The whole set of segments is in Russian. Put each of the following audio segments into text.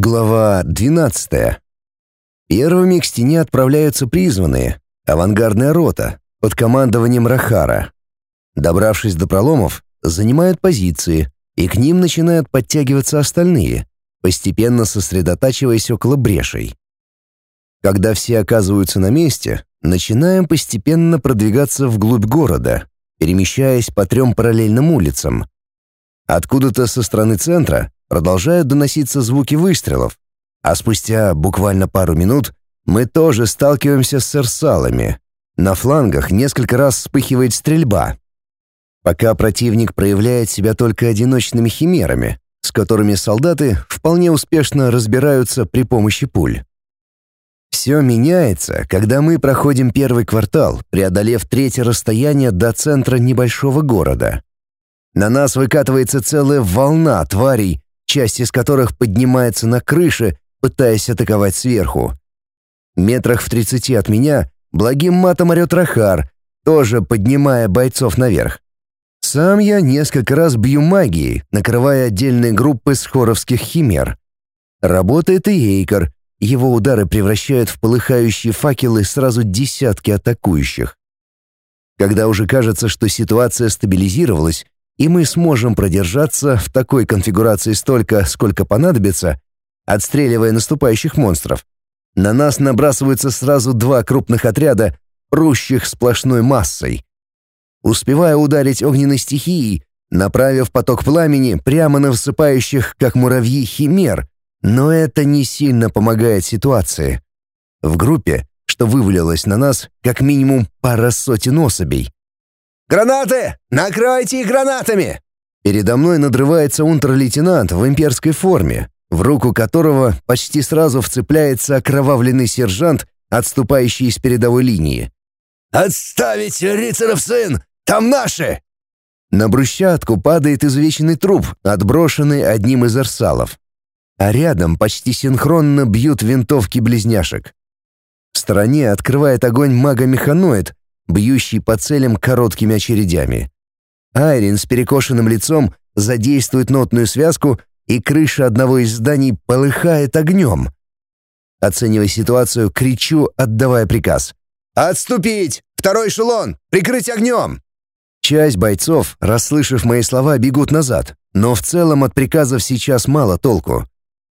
Глава 12. Первыми к стене отправляются призванные, авангардная рота под командованием Рахара. Добравшись до проломов, занимают позиции, и к ним начинают подтягиваться остальные, постепенно сосредотачиваясь около брешей. Когда все оказываются на месте, начинаем постепенно продвигаться вглубь города, перемещаясь по трем параллельным улицам. Откуда-то со стороны центра продолжают доноситься звуки выстрелов, а спустя буквально пару минут мы тоже сталкиваемся с эрсалами. На флангах несколько раз вспыхивает стрельба. Пока противник проявляет себя только одиночными химерами, с которыми солдаты вполне успешно разбираются при помощи пуль. Все меняется, когда мы проходим первый квартал, преодолев третье расстояние до центра небольшого города. На нас выкатывается целая волна тварей, часть из которых поднимается на крыше, пытаясь атаковать сверху. Метрах в тридцати от меня благим матом орет Рахар, тоже поднимая бойцов наверх. Сам я несколько раз бью магией, накрывая отдельные группы схоровских химер. Работает и Эйкор, его удары превращают в полыхающие факелы сразу десятки атакующих. Когда уже кажется, что ситуация стабилизировалась, и мы сможем продержаться в такой конфигурации столько, сколько понадобится, отстреливая наступающих монстров. На нас набрасываются сразу два крупных отряда, прущих сплошной массой. Успевая ударить огненной стихией, направив поток пламени прямо на высыпающих, как муравьи, химер, но это не сильно помогает ситуации. В группе, что вывалилось на нас, как минимум пара сотен особей. «Гранаты! Накройте их гранатами!» Передо мной надрывается унтер-лейтенант в имперской форме, в руку которого почти сразу вцепляется окровавленный сержант, отступающий из передовой линии. «Отставить, Рицаров сын! Там наши!» На брусчатку падает изувеченный труп, отброшенный одним из арсалов. А рядом почти синхронно бьют винтовки близняшек. В стороне открывает огонь мага-механоид, бьющий по целям короткими очередями. Айрин с перекошенным лицом задействует нотную связку, и крыша одного из зданий полыхает огнем. Оценивая ситуацию, кричу, отдавая приказ. «Отступить! Второй эшелон! Прикрыть огнем!» Часть бойцов, расслышав мои слова, бегут назад, но в целом от приказов сейчас мало толку.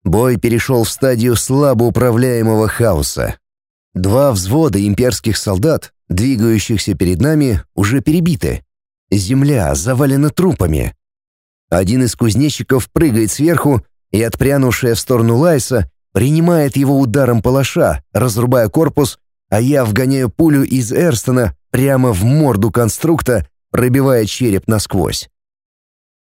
Бой перешел в стадию слабо управляемого хаоса. Два взвода имперских солдат двигающихся перед нами, уже перебиты. Земля завалена трупами. Один из кузнечиков прыгает сверху и, отпрянувшая в сторону Лайса, принимает его ударом палаша, разрубая корпус, а я вгоняю пулю из Эрстона прямо в морду конструкта, пробивая череп насквозь.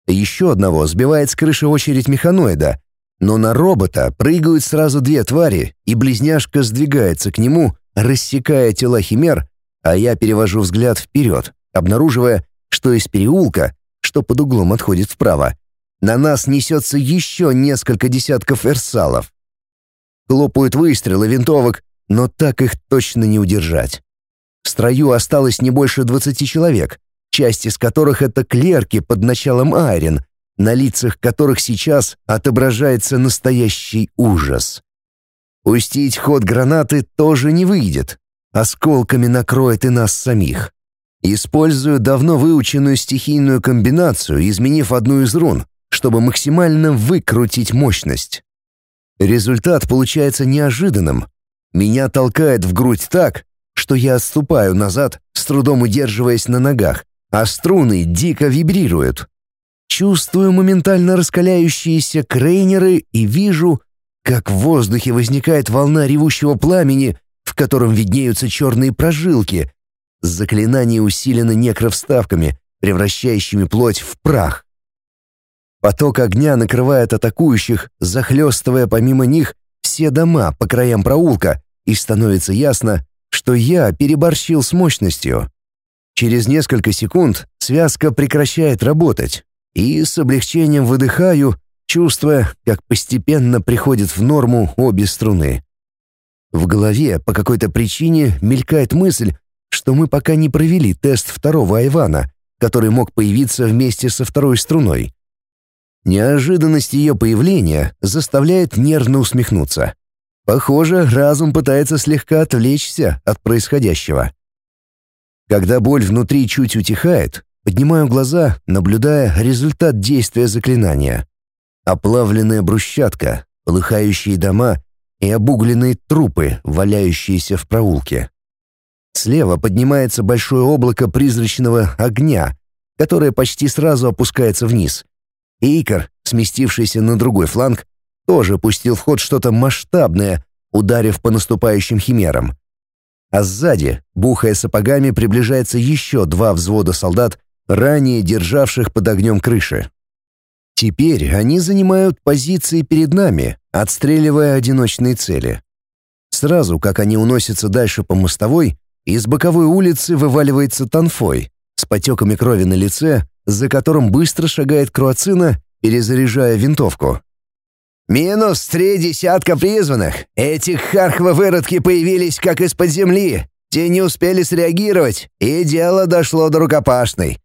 Еще одного сбивает с крыши очередь механоида, но на робота прыгают сразу две твари, и близняшка сдвигается к нему, рассекая тела химер, а я перевожу взгляд вперед, обнаруживая, что из переулка, что под углом отходит вправо, на нас несется еще несколько десятков эрсалов. Хлопают выстрелы винтовок, но так их точно не удержать. В строю осталось не больше двадцати человек, часть из которых это клерки под началом Айрин, на лицах которых сейчас отображается настоящий ужас. Пустить ход гранаты тоже не выйдет, осколками накроет и нас самих. Использую давно выученную стихийную комбинацию, изменив одну из рун, чтобы максимально выкрутить мощность. Результат получается неожиданным. Меня толкает в грудь так, что я отступаю назад, с трудом удерживаясь на ногах, а струны дико вибрируют. Чувствую моментально раскаляющиеся крейнеры и вижу, как в воздухе возникает волна ревущего пламени, в котором виднеются черные прожилки. Заклинание усилено некровставками, превращающими плоть в прах. Поток огня накрывает атакующих, захлестывая помимо них все дома по краям проулка, и становится ясно, что я переборщил с мощностью. Через несколько секунд связка прекращает работать, и с облегчением выдыхаю, чувствуя, как постепенно приходят в норму обе струны. В голове по какой-то причине мелькает мысль, что мы пока не провели тест второго Айвана, который мог появиться вместе со второй струной. Неожиданность ее появления заставляет нервно усмехнуться. Похоже, разум пытается слегка отвлечься от происходящего. Когда боль внутри чуть утихает, поднимаю глаза, наблюдая результат действия заклинания. Оплавленная брусчатка, полыхающие дома и обугленные трупы, валяющиеся в проулке. Слева поднимается большое облако призрачного огня, которое почти сразу опускается вниз. Икар, сместившийся на другой фланг, тоже пустил в ход что-то масштабное, ударив по наступающим химерам. А сзади, бухая сапогами, приближается еще два взвода солдат, ранее державших под огнем крыши. Теперь они занимают позиции перед нами, отстреливая одиночные цели. Сразу, как они уносятся дальше по мостовой, из боковой улицы вываливается Танфой с потеками крови на лице, за которым быстро шагает Круацина, перезаряжая винтовку. «Минус три десятка призванных. Эти хархвы-выродки появились как из-под земли. Те не успели среагировать, и дело дошло до рукопашной.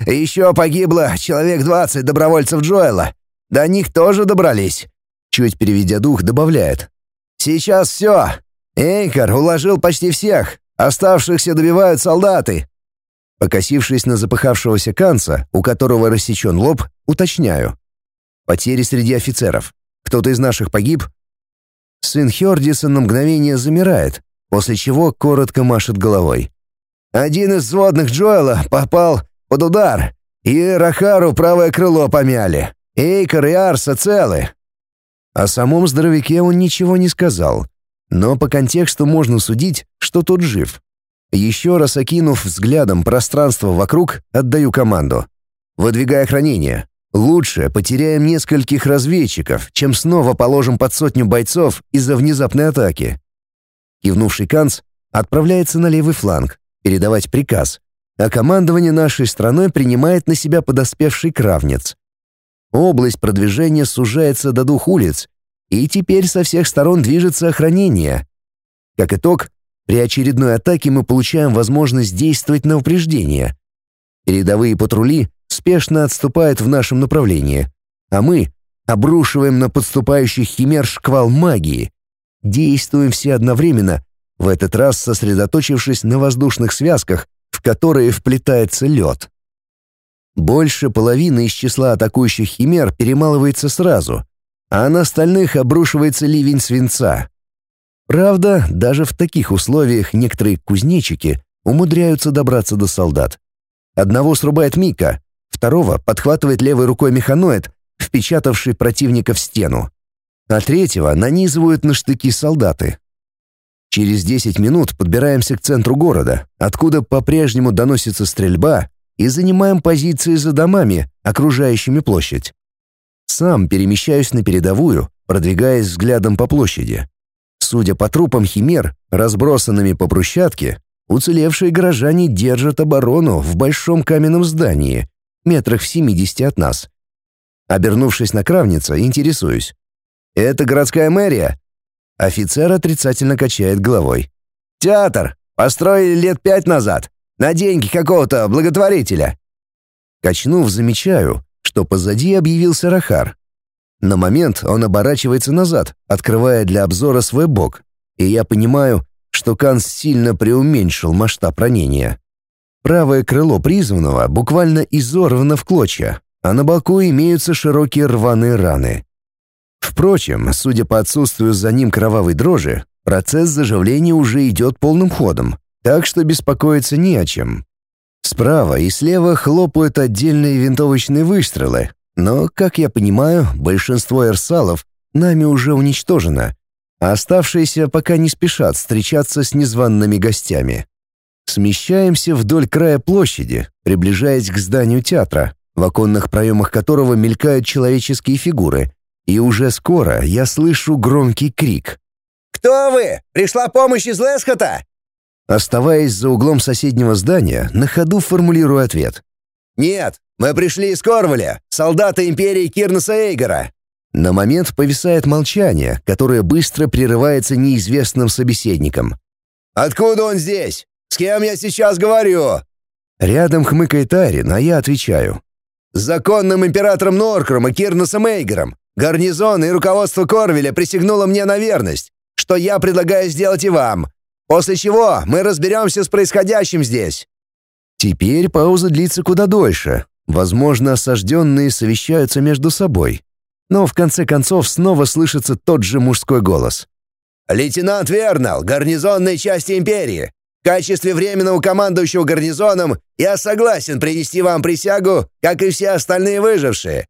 Еще погибло человек двадцать добровольцев Джоэла. До них тоже добрались». Чуть переведя дух, добавляет. «Сейчас все. Эйкер уложил почти всех. Оставшихся добивают солдаты». Покосившись на запыхавшегося Канца, у которого рассечен лоб, уточняю. Потери среди офицеров. Кто-то из наших погиб? Сын Хёрдиса на мгновение замирает, после чего коротко машет головой. Один из взводных Джоэла попал под удар, и Рахару правое крыло помяли. Эйкер и Арса целы. О самом здоровяке он ничего не сказал, но по контексту можно судить, что тот жив. Еще раз окинув взглядом пространство вокруг, отдаю команду. Выдвигая охранение. Лучше потеряем нескольких разведчиков, чем снова положим под сотню бойцов из-за внезапной атаки. Кивнувший Канц отправляется на левый фланг, передавать приказ, а командование нашей страной принимает на себя подоспевший Кравнец. Область продвижения сужается до двух улиц, и теперь со всех сторон движется охранение. Как итог, при очередной атаке мы получаем возможность действовать на упреждение. Передовые патрули спешно отступают в нашем направлении, а мы обрушиваем на подступающих химер шквал магии. Действуем все одновременно, в этот раз сосредоточившись на воздушных связках, которые вплетается лед. Больше половины из числа атакующих химер перемалывается сразу, а на остальных обрушивается ливень свинца. Правда, даже в таких условиях некоторые кузнечики умудряются добраться до солдат. Одного срубает Мика, второго подхватывает левой рукой механоид, впечатавший противника в стену, а третьего нанизывают на штыки солдаты. Через 10 минут подбираемся к центру города, откуда по-прежнему доносится стрельба, и занимаем позиции за домами, окружающими площадь. Сам перемещаюсь на передовую, продвигаясь взглядом по площади. Судя по трупам химер, разбросанными по брусчатке, уцелевшие горожане держат оборону в большом каменном здании, метрах в 70 от нас. Обернувшись на кравница, интересуюсь. «Это городская мэрия?» Офицер отрицательно качает головой. «Театр! Построили лет пять назад. На деньги какого-то благотворителя». Качнув, замечаю, что позади объявился Рахар. На момент он оборачивается назад, открывая для обзора свой бок, и я понимаю, что Канс сильно преуменьшил масштаб ранения. Правое крыло призванного буквально изорвано в клочья, а на боку имеются широкие рваные раны. Впрочем, судя по отсутствию за ним кровавой дрожи, процесс заживления уже идет полным ходом, так что беспокоиться не о чем. Справа и слева хлопают отдельные винтовочные выстрелы, но, как я понимаю, большинство эрсалов нами уже уничтожено, а оставшиеся пока не спешат встречаться с незваными гостями. Смещаемся вдоль края площади, приближаясь к зданию театра, в оконных проемах которого мелькают человеческие фигуры, и уже скоро я слышу громкий крик. «Кто вы? Пришла помощь из Лесхота?» Оставаясь за углом соседнего здания, на ходу формулирую ответ. «Нет, мы пришли из Корваля, солдаты империи Кирнаса Эйгора». На момент повисает молчание, которое быстро прерывается неизвестным собеседником. «Откуда он здесь? С кем я сейчас говорю?» Рядом хмыкает Арин, а я отвечаю. С законным императором Норкром и Кирносом Эйгером. Гарнизон и руководство Корвеля присягнуло мне на верность, что я предлагаю сделать и вам. После чего мы разберемся с происходящим здесь». Теперь пауза длится куда дольше. Возможно, осажденные совещаются между собой. Но в конце концов снова слышится тот же мужской голос. «Лейтенант Вернал, гарнизонной части империи. В качестве временного командующего гарнизоном я согласен принести вам присягу, как и все остальные выжившие.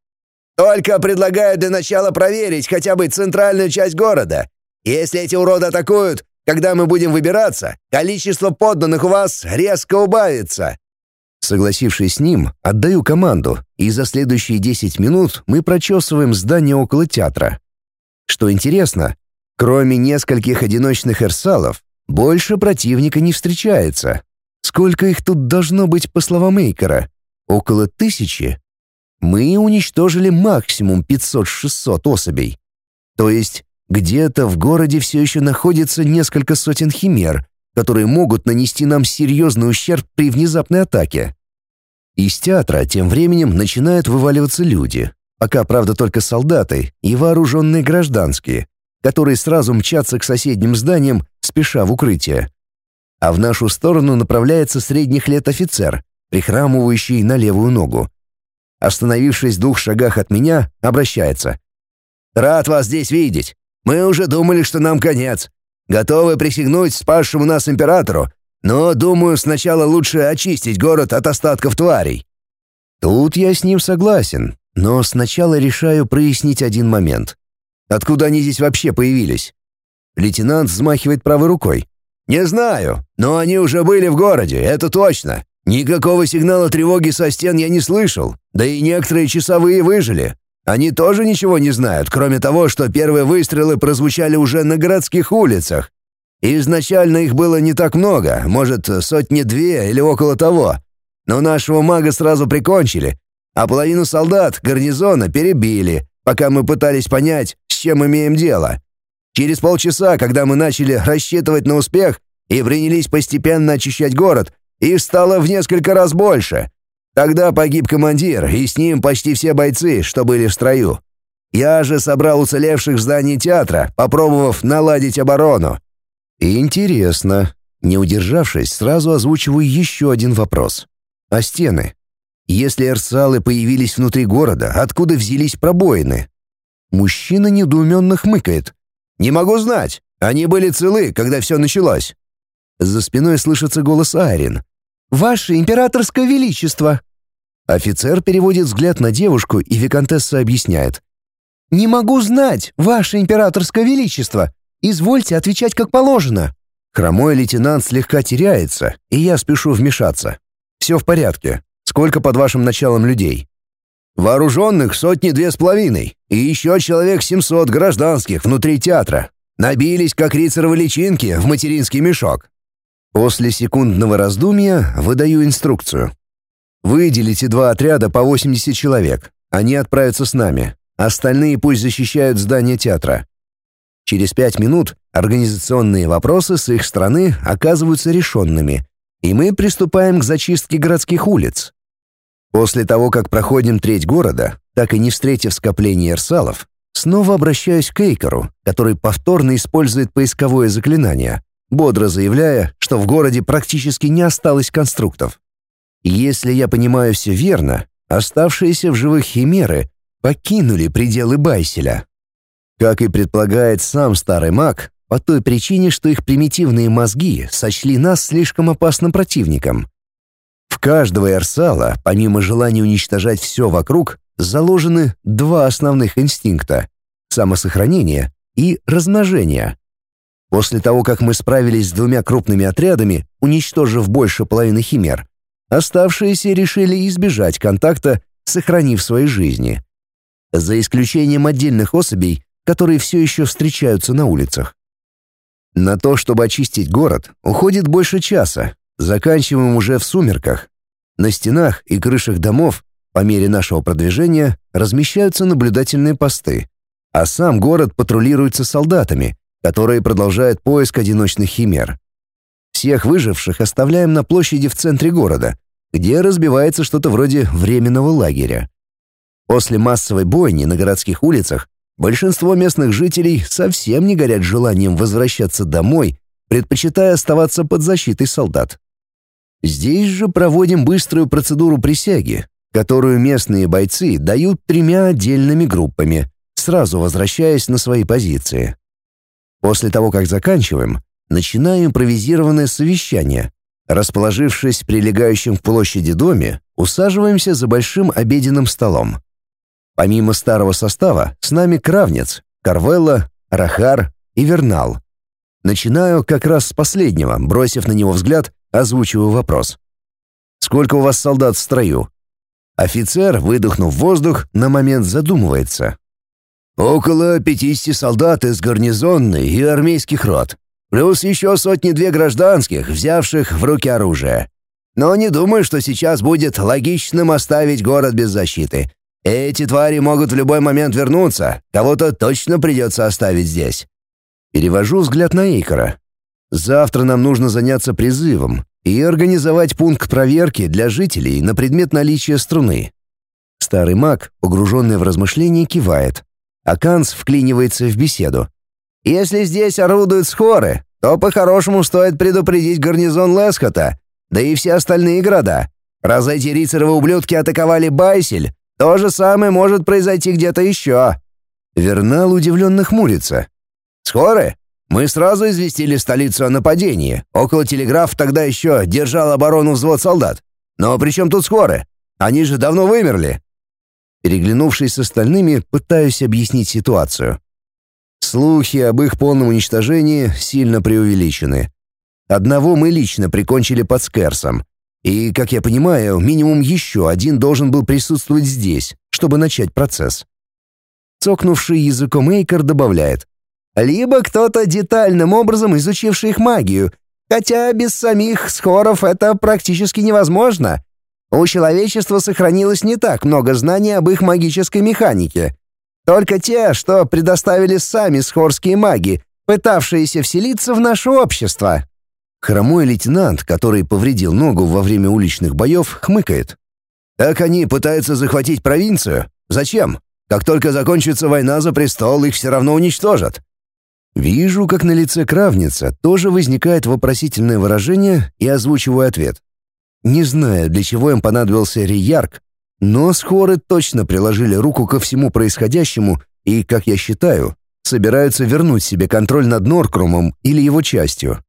Только предлагаю для начала проверить хотя бы центральную часть города. Если эти уроды атакуют, когда мы будем выбираться, количество подданных у вас резко убавится». Согласившись с ним, отдаю команду, и за следующие 10 минут мы прочесываем здание около театра. Что интересно, кроме нескольких одиночных эрсалов, больше противника не встречается. Сколько их тут должно быть, по словам Эйкера? Около тысячи? Мы уничтожили максимум 500-600 особей. То есть где-то в городе все еще находится несколько сотен химер, которые могут нанести нам серьезный ущерб при внезапной атаке. Из театра тем временем начинают вываливаться люди, пока, правда, только солдаты и вооруженные гражданские, которые сразу мчатся к соседним зданиям, спеша в укрытие. А в нашу сторону направляется средних лет офицер, прихрамывающий на левую ногу. Остановившись в двух шагах от меня, обращается. «Рад вас здесь видеть. Мы уже думали, что нам конец. Готовы присягнуть спасшему нас императору, но, думаю, сначала лучше очистить город от остатков тварей». Тут я с ним согласен, но сначала решаю прояснить один момент. Откуда они здесь вообще появились? Лейтенант взмахивает правой рукой. «Не знаю, но они уже были в городе, это точно. Никакого сигнала тревоги со стен я не слышал, да и некоторые часовые выжили. Они тоже ничего не знают, кроме того, что первые выстрелы прозвучали уже на городских улицах. Изначально их было не так много, может, сотни-две или около того. Но нашего мага сразу прикончили, а половину солдат гарнизона перебили, пока мы пытались понять, с чем имеем дело. Через полчаса, когда мы начали рассчитывать на успех и принялись постепенно очищать город, их стало в несколько раз больше. Тогда погиб командир, и с ним почти все бойцы, что были в строю. Я же собрал уцелевших в здании театра, попробовав наладить оборону. Интересно. Не удержавшись, сразу озвучиваю еще один вопрос. А стены? Если эрсалы появились внутри города, откуда взялись пробоины? Мужчина недоуменно хмыкает. «Не могу знать. Они были целы, когда все началось». За спиной слышится голос Айрин. «Ваше императорское величество!» Офицер переводит взгляд на девушку, и виконтесса объясняет. «Не могу знать, ваше императорское величество! Извольте отвечать как положено!» Хромой лейтенант слегка теряется, и я спешу вмешаться. «Все в порядке. Сколько под вашим началом людей?» «Вооруженных сотни две с половиной, и еще человек семьсот гражданских внутри театра. Набились, как рицаровы личинки, в материнский мешок. После секундного раздумья выдаю инструкцию. Выделите два отряда по 80 человек. Они отправятся с нами. Остальные пусть защищают здание театра. Через пять минут организационные вопросы с их стороны оказываются решенными, и мы приступаем к зачистке городских улиц. После того, как проходим треть города, так и не встретив скопление эрсалов, снова обращаюсь к Эйкору, который повторно использует поисковое заклинание — бодро заявляя, что в городе практически не осталось конструктов. Если я понимаю все верно, оставшиеся в живых химеры покинули пределы Байселя. Как и предполагает сам старый маг, по той причине, что их примитивные мозги сочли нас слишком опасным противником. В каждого Эрсала, помимо желания уничтожать все вокруг, заложены два основных инстинкта — самосохранение и размножение. После того, как мы справились с двумя крупными отрядами, уничтожив больше половины химер, оставшиеся решили избежать контакта, сохранив свои жизни. За исключением отдельных особей, которые все еще встречаются на улицах. На то, чтобы очистить город, уходит больше часа. Заканчиваем уже в сумерках. На стенах и крышах домов по мере нашего продвижения размещаются наблюдательные посты, а сам город патрулируется солдатами, которые продолжают поиск одиночных химер. Всех выживших оставляем на площади в центре города, где разбивается что-то вроде временного лагеря. После массовой бойни на городских улицах большинство местных жителей совсем не горят желанием возвращаться домой, предпочитая оставаться под защитой солдат. Здесь же проводим быструю процедуру присяги, которую местные бойцы дают тремя отдельными группами, сразу возвращаясь на свои позиции. После того, как заканчиваем, начинаю импровизированное совещание. Расположившись в прилегающем к площади доме, усаживаемся за большим обеденным столом. Помимо старого состава, с нами Кравнец, Карвелла, Рахар и Вернал. Начинаю как раз с последнего, бросив на него взгляд, озвучиваю вопрос. «Сколько у вас солдат в строю?» Офицер, выдохнув воздух, на момент задумывается. «Около 50 солдат из гарнизонной и армейских рот, плюс еще сотни-две гражданских, взявших в руки оружие. Но не думаю, что сейчас будет логичным оставить город без защиты. Эти твари могут в любой момент вернуться, кого-то точно придется оставить здесь». Перевожу взгляд на Эйкора. «Завтра нам нужно заняться призывом и организовать пункт проверки для жителей на предмет наличия струны». Старый маг, погруженный в размышления, кивает. Аканс вклинивается в беседу. «Если здесь орудуют скоры, то по-хорошему стоит предупредить гарнизон Лескота, да и все остальные города. Раз эти рицаровы ублюдки атаковали Байсель, то же самое может произойти где-то еще». Вернал удивленно хмурится. «Скоры? Мы сразу известили столицу о нападении. Около телеграф тогда еще держал оборону взвод солдат. Но при чем тут скоры? Они же давно вымерли. Переглянувшись с остальными, пытаюсь объяснить ситуацию. Слухи об их полном уничтожении сильно преувеличены. Одного мы лично прикончили под Скерсом. И, как я понимаю, минимум еще один должен был присутствовать здесь, чтобы начать процесс. Цокнувший языком Эйкер добавляет. «Либо кто-то детальным образом изучивший их магию, хотя без самих схоров это практически невозможно. У человечества сохранилось не так много знаний об их магической механике. Только те, что предоставили сами схорские маги, пытавшиеся вселиться в наше общество. Хромой лейтенант, который повредил ногу во время уличных боев, хмыкает. «Так они пытаются захватить провинцию? Зачем? Как только закончится война за престол, их все равно уничтожат». Вижу, как на лице Кравница тоже возникает вопросительное выражение и озвучиваю ответ. Не знаю, для чего им понадобился Риярк, но скоры точно приложили руку ко всему происходящему и, как я считаю, собираются вернуть себе контроль над Норкрумом или его частью.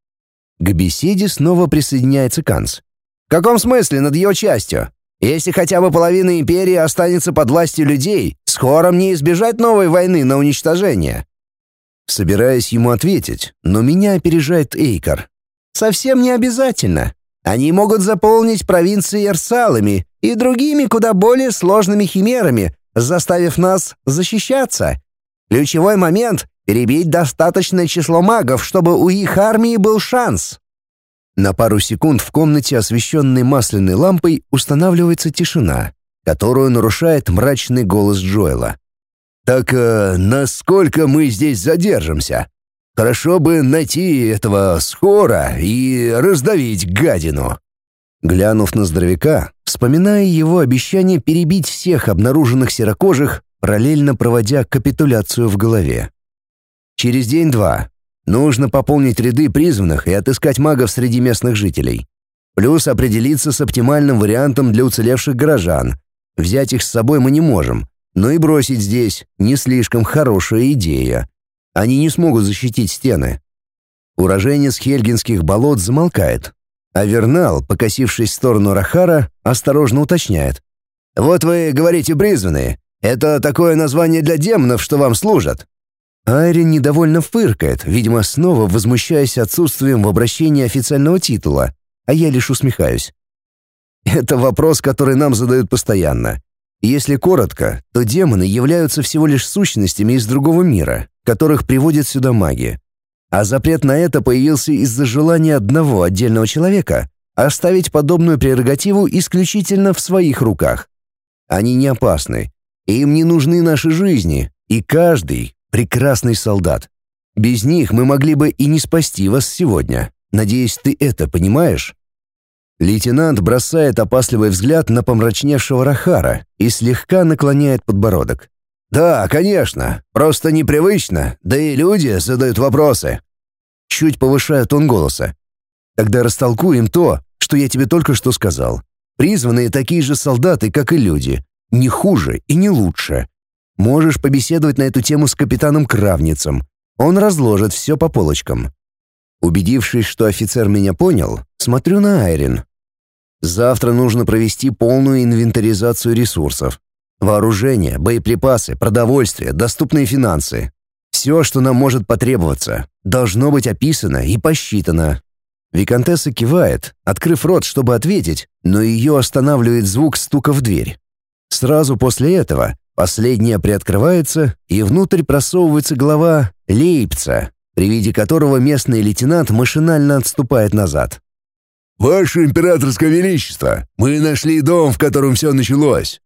К беседе снова присоединяется Канс. «В каком смысле над его частью? Если хотя бы половина империи останется под властью людей, скоро мне избежать новой войны на уничтожение». Собираюсь ему ответить, но меня опережает Эйкар. «Совсем не обязательно. Они могут заполнить провинции эрсалами и другими куда более сложными химерами, заставив нас защищаться. Ключевой момент — перебить достаточное число магов, чтобы у их армии был шанс. На пару секунд в комнате, освещенной масляной лампой, устанавливается тишина, которую нарушает мрачный голос Джоэла. «Так э, насколько мы здесь задержимся?» Хорошо бы найти этого скоро и раздавить гадину. Глянув на здоровяка, вспоминая его обещание перебить всех обнаруженных серокожих, параллельно проводя капитуляцию в голове. Через день-два нужно пополнить ряды призванных и отыскать магов среди местных жителей. Плюс определиться с оптимальным вариантом для уцелевших горожан. Взять их с собой мы не можем, но и бросить здесь не слишком хорошая идея. Они не смогут защитить стены. Уроженец Хельгинских болот замолкает, а Вернал, покосившись в сторону Рахара, осторожно уточняет. «Вот вы говорите призванные. Это такое название для демонов, что вам служат». Айрин недовольно фыркает, видимо, снова возмущаясь отсутствием в обращении официального титула, а я лишь усмехаюсь. Это вопрос, который нам задают постоянно. Если коротко, то демоны являются всего лишь сущностями из другого мира, которых приводят сюда маги. А запрет на это появился из-за желания одного отдельного человека оставить подобную прерогативу исключительно в своих руках. Они не опасны, им не нужны наши жизни, и каждый — прекрасный солдат. Без них мы могли бы и не спасти вас сегодня. Надеюсь, ты это понимаешь? Лейтенант бросает опасливый взгляд на помрачневшего Рахара и слегка наклоняет подбородок. «Да, конечно. Просто непривычно. Да и люди задают вопросы». Чуть повышает он голоса. «Тогда растолкуем то, что я тебе только что сказал. Призванные такие же солдаты, как и люди. Не хуже и не лучше. Можешь побеседовать на эту тему с капитаном Кравницем. Он разложит все по полочкам. Убедившись, что офицер меня понял, смотрю на Айрин. Завтра нужно провести полную инвентаризацию ресурсов. Вооружение, боеприпасы, продовольствие, доступные финансы. Все, что нам может потребоваться, должно быть описано и посчитано. Викантесса кивает, открыв рот, чтобы ответить, но ее останавливает звук стука в дверь. Сразу после этого последняя приоткрывается, и внутрь просовывается голова Лейпца, при виде которого местный лейтенант машинально отступает назад. «Ваше императорское величество, мы нашли дом, в котором все началось.